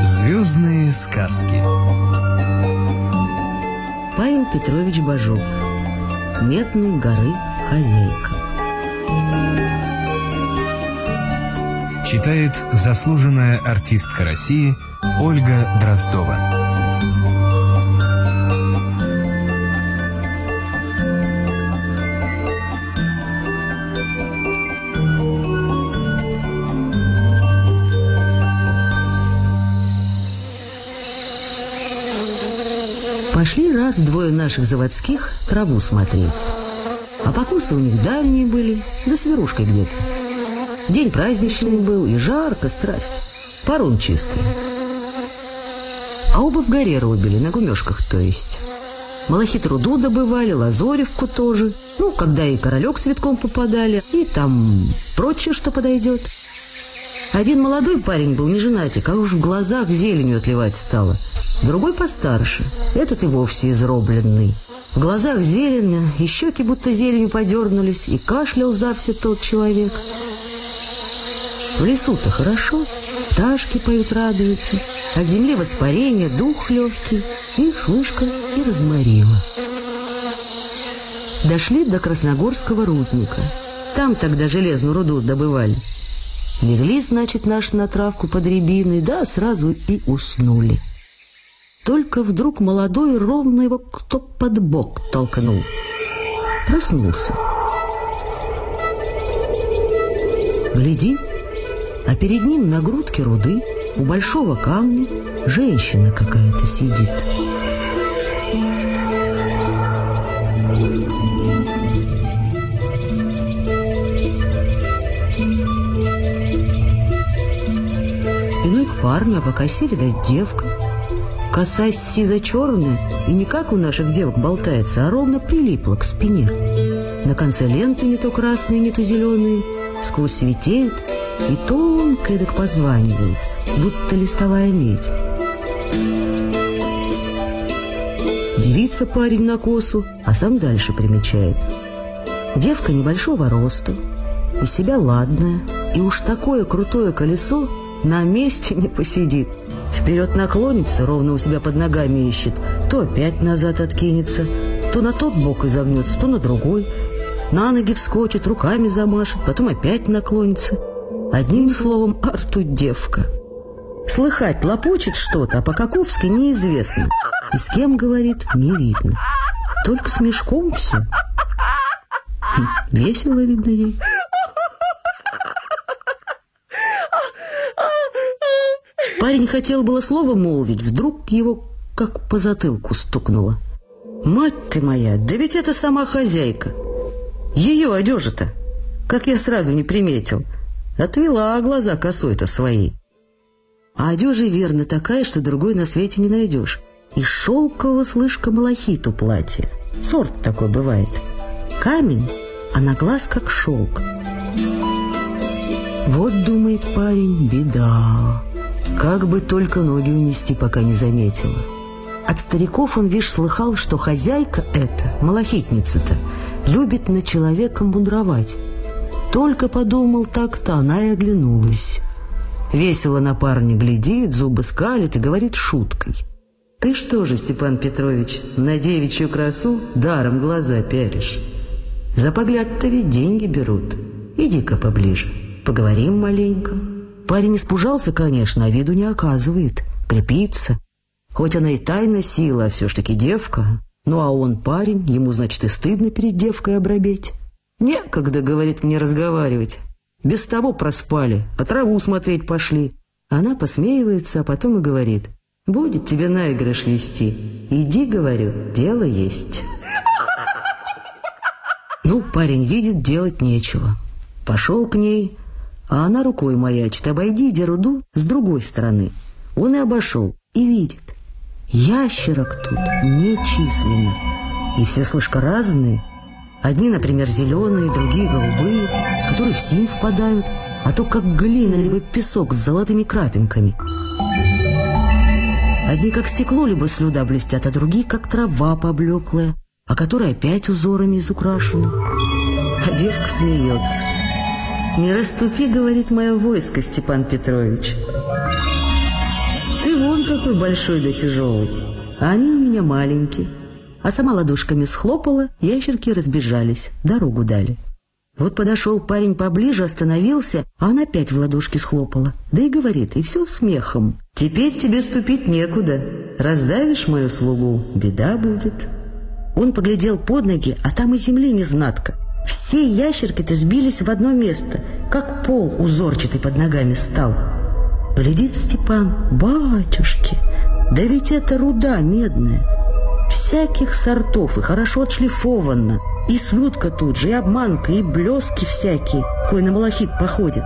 Звездные сказки. Павел Петрович Бажов. Метной горы хозяйка. Читает заслуженная артистка России Ольга Дроздова Пошли раз двое наших заводских траву смотреть. А покосы у них дальние были, за сверушкой где-то. День праздничный был, и жарко, страсть. Парун чистый. А оба в горе рубили, на гумешках, то есть. Малахит руду добывали, лазоревку тоже. Ну, когда и королек с витком попадали, и там прочее, что подойдет. Один молодой парень был не женатик, а уж в глазах зеленью отливать стало – Другой постарше, этот и вовсе изробленный. В глазах зелено, и щеки будто зеленью подернулись, и кашлял за все тот человек. В лесу-то хорошо, пташки поют, радуются, от земли воспарение, дух легкий, их слышка и разморила. Дошли до Красногорского рудника. Там тогда железную руду добывали. Легли, значит, наши на травку под рябиной, да сразу и уснули. Только вдруг молодой ровно его кто под бок толкнул. Проснулся. Глядит, а перед ним на грудке руды у большого камня женщина какая-то сидит. Парню, а по косе, видать, девка – Коса сизо-черная и не как у наших девок болтается, а ровно прилипла к спине. На конце ленты не то красные, не то зеленые, сквозь светеют и тонко эдак позванивают, будто листовая медь. Девица парень на косу, а сам дальше примечает. Девка небольшого роста, из себя ладная, и уж такое крутое колесо на месте не посидит. Вперед наклонится, ровно у себя под ногами ищет, то опять назад откинется, то на тот бок изогнется, то на другой. На ноги вскочит, руками замашет, потом опять наклонится. Одним словом, арту девка. Слыхать лопочет что-то, а по-каковски неизвестно. И с кем говорит, не видно. Только с мешком все. Хм, весело, видно, ей. Парень хотел было слово молвить, вдруг его как по затылку стукнуло. «Мать ты моя, да ведь это сама хозяйка! Ее одежа-то, как я сразу не приметил, отвела глаза косой-то своей. А одежа верно такая, что другой на свете не найдешь. И шелкового слышка малахиту платье. Сорт такой бывает. Камень, а на глаз как шелк. Вот, думает парень, беда. Как бы только ноги унести, пока не заметила. От стариков он, вишь, слыхал, что хозяйка эта, малахитница-то, любит на человека мудровать. Только подумал так-то, она и оглянулась. Весело на парня глядит, зубы скалит и говорит шуткой. «Ты что же, Степан Петрович, на девичью красу даром глаза пялишь? За погляд-то ведь деньги берут. Иди-ка поближе, поговорим маленько». Парень испужался, конечно, а виду не оказывает. Крепится. Хоть она и тайна сила, а все ж таки девка. Ну а он парень, ему, значит, и стыдно перед девкой обрабеть. Некогда, говорит мне, разговаривать. Без того проспали, а траву смотреть пошли. Она посмеивается, а потом и говорит. «Будет тебе наигрыш вести. Иди, говорю, дело есть». Ну, парень видит, делать нечего. Пошел к ней, а она рукой маячит, обойди Деруду с другой стороны. Он и обошел, и видит. Ящерок тут нечисленно. И все слышка разные. Одни, например, зеленые, другие голубые, которые в синь впадают, а то как глина либо песок с золотыми крапинками. Одни как стекло либо слюда блестят, а другие как трава поблеклая, а которая опять узорами изукрашена. А девка смеется. Не расступи, говорит мое войско, Степан Петрович. Ты вон какой большой да тяжелый, а они у меня маленькие. А сама ладошками схлопала, ящерки разбежались, дорогу дали. Вот подошел парень поближе, остановился, а она опять в ладошки схлопала. Да и говорит, и все смехом. «Теперь тебе ступить некуда. Раздавишь мою слугу, беда будет». Он поглядел под ноги, а там и земли не знатка. Все ящерки-то сбились в одно место, как пол узорчатый под ногами стал. Глядит Степан, батюшки, да ведь это руда медная. Всяких сортов и хорошо отшлифованно. И свютка тут же, и обманка, и блески всякие, кой на малахит походит.